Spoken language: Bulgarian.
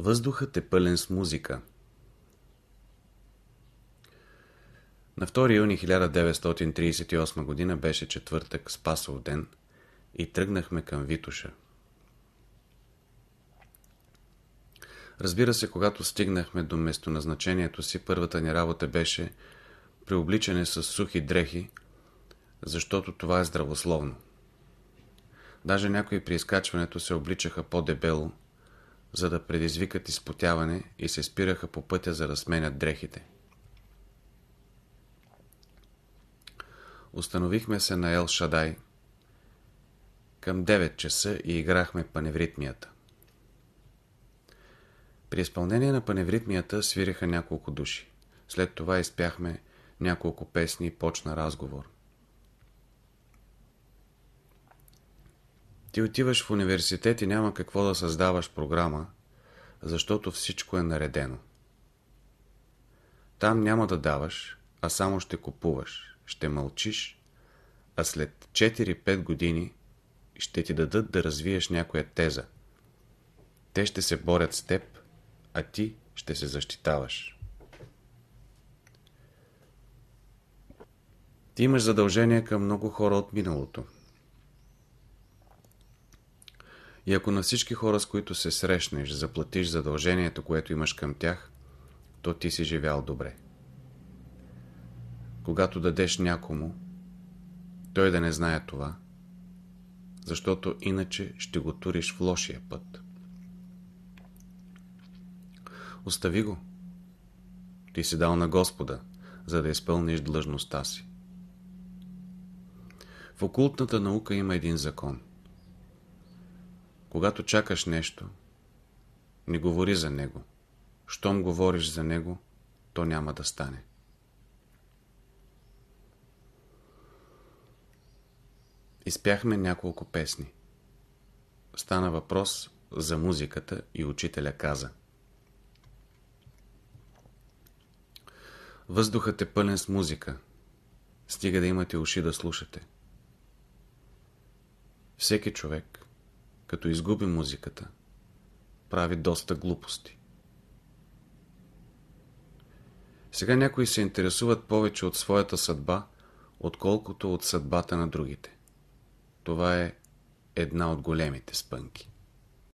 Въздухът е пълен с музика. На 2 юни 1938 г. беше четвъртък, Спасов ден и тръгнахме към Витуша. Разбира се, когато стигнахме до местоназначението си, първата ни работа беше преобличане с сухи дрехи, защото това е здравословно. Даже някои при изкачването се обличаха по-дебело, за да предизвикат изпотяване и се спираха по пътя за да сменят дрехите. Установихме се на Ел Шадай към 9 часа и играхме паневритмията. При изпълнение на паневритмията свириха няколко души. След това изпяхме няколко песни и почна разговор. Ти отиваш в университет и няма какво да създаваш програма, защото всичко е наредено. Там няма да даваш, а само ще купуваш, ще мълчиш, а след 4-5 години ще ти дадат да развиеш някоя теза. Те ще се борят с теб, а ти ще се защитаваш. Ти имаш задължение към много хора от миналото. И ако на всички хора, с които се срещнеш, заплатиш задължението, което имаш към тях, то ти си живял добре. Когато дадеш някому, той да не знае това, защото иначе ще го туриш в лошия път. Остави го. Ти си дал на Господа, за да изпълниш длъжността си. В окултната наука има един закон – когато чакаш нещо, не говори за него. Щом говориш за него, то няма да стане. Изпяхме няколко песни. Стана въпрос за музиката и учителя каза. Въздухът е пълен с музика. Стига да имате уши да слушате. Всеки човек, като изгуби музиката, прави доста глупости. Сега някои се интересуват повече от своята съдба, отколкото от съдбата на другите. Това е една от големите спънки.